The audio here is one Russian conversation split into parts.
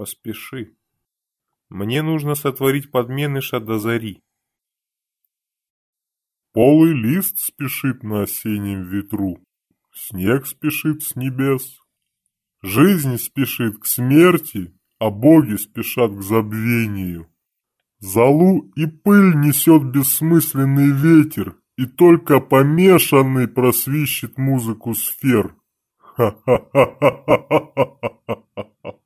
Поспеши. Мне нужно сотворить подменыша до зари. Полый лист спешит на осеннем ветру, Снег спешит с небес. Жизнь спешит к смерти, а боги спешат к забвению. Залу и пыль несет бессмысленный ветер, и только помешанный просвищет музыку сфер. Ха-ха-ха-ха-ха-ха-ха!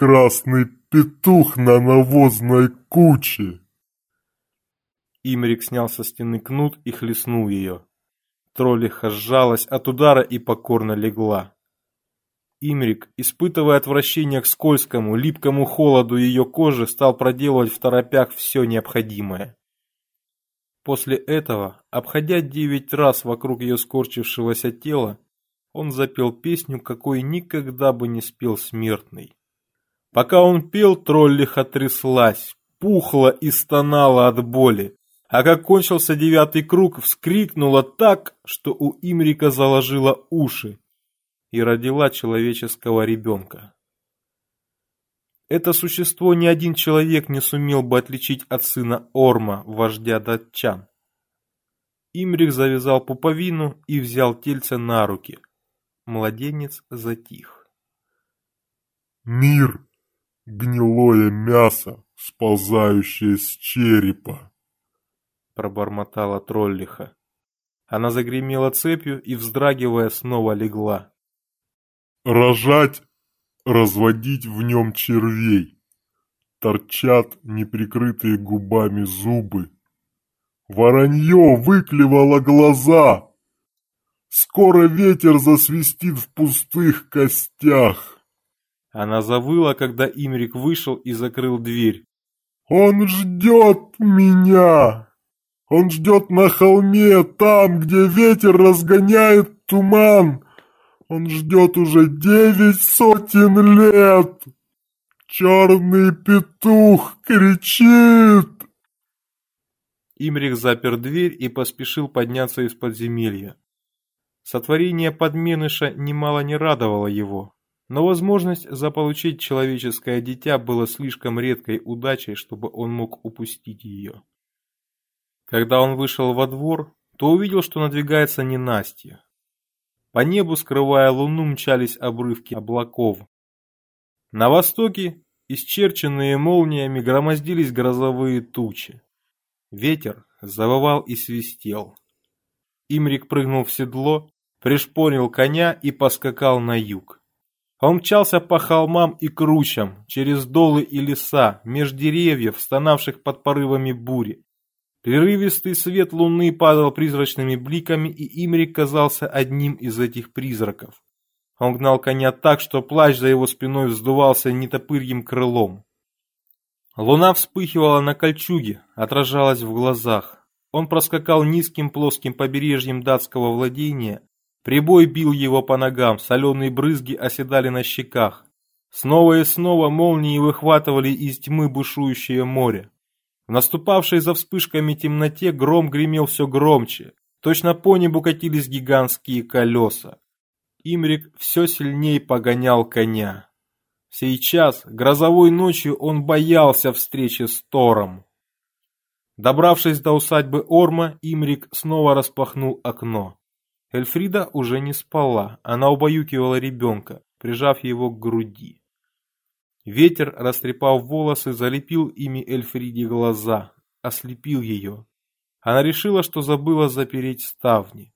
Красный петух на навозной куче. Имрик снял со стены кнут и хлестнул ее. Троллиха сжалась от удара и покорно легла. Имрик, испытывая отвращение к скользкому, липкому холоду ее кожи, стал проделывать в торопях все необходимое. После этого, обходя девять раз вокруг ее скорчившегося тела, он запел песню, какой никогда бы не спел смертный. Пока он пел, троллиха тряслась, пухла и стонала от боли, а как кончился девятый круг, вскрикнула так, что у Имрика заложило уши и родила человеческого ребенка. Это существо ни один человек не сумел бы отличить от сына Орма, вождя датчан. Имрик завязал пуповину и взял тельце на руки. Младенец затих. «Мир! Гнилое мясо, сползающее с черепа!» Пробормотала троллиха. Она загремела цепью и, вздрагивая, снова легла рожать, разводить в нем червей. Торчат неприкрытые губами зубы. Воронье выклевало глаза. Скоро ветер засвистит в пустых костях. Она завыла, когда Имрик вышел и закрыл дверь. «Он ждет меня! Он ждет на холме, там, где ветер разгоняет туман!» Он ждет уже девять сотен лет. Черный петух кричит. Имрих запер дверь и поспешил подняться из подземелья. Сотворение подменыша немало не радовало его, но возможность заполучить человеческое дитя была слишком редкой удачей, чтобы он мог упустить ее. Когда он вышел во двор, то увидел, что надвигается ненастье. По небу, скрывая луну, мчались обрывки облаков. На востоке, исчерченные молниями, громоздились грозовые тучи. Ветер завывал и свистел. Имрик прыгнул в седло, пришпорил коня и поскакал на юг. Он мчался по холмам и кручам, через долы и леса, меж деревьев, стонавших под порывами бури. Прерывистый свет луны падал призрачными бликами, и Имрик казался одним из этих призраков. Он гнал коня так, что плащ за его спиной вздувался нетопырьим крылом. Луна вспыхивала на кольчуге, отражалась в глазах. Он проскакал низким плоским побережьем датского владения, прибой бил его по ногам, соленые брызги оседали на щеках. Снова и снова молнии выхватывали из тьмы бушующее море. В наступавшей за вспышками темноте гром гремел все громче. Точно по небу катились гигантские колеса. Имрик все сильнее погонял коня. Сейчас, грозовой ночью, он боялся встречи с Тором. Добравшись до усадьбы Орма, Имрик снова распахнул окно. Эльфрида уже не спала, она убаюкивала ребенка, прижав его к груди. Ветер, растрепав волосы, залепил ими Эльфриде глаза, ослепил ее. Она решила, что забыла запереть ставни.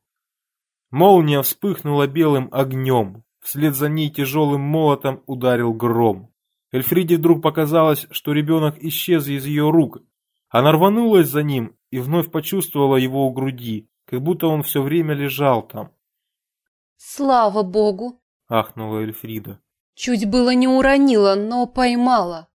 Молния вспыхнула белым огнем, вслед за ней тяжелым молотом ударил гром. Эльфриде вдруг показалось, что ребенок исчез из ее рук. Она рванулась за ним и вновь почувствовала его у груди, как будто он все время лежал там. «Слава богу!» — ахнула Эльфрида. Чуть было не уронила, но поймала.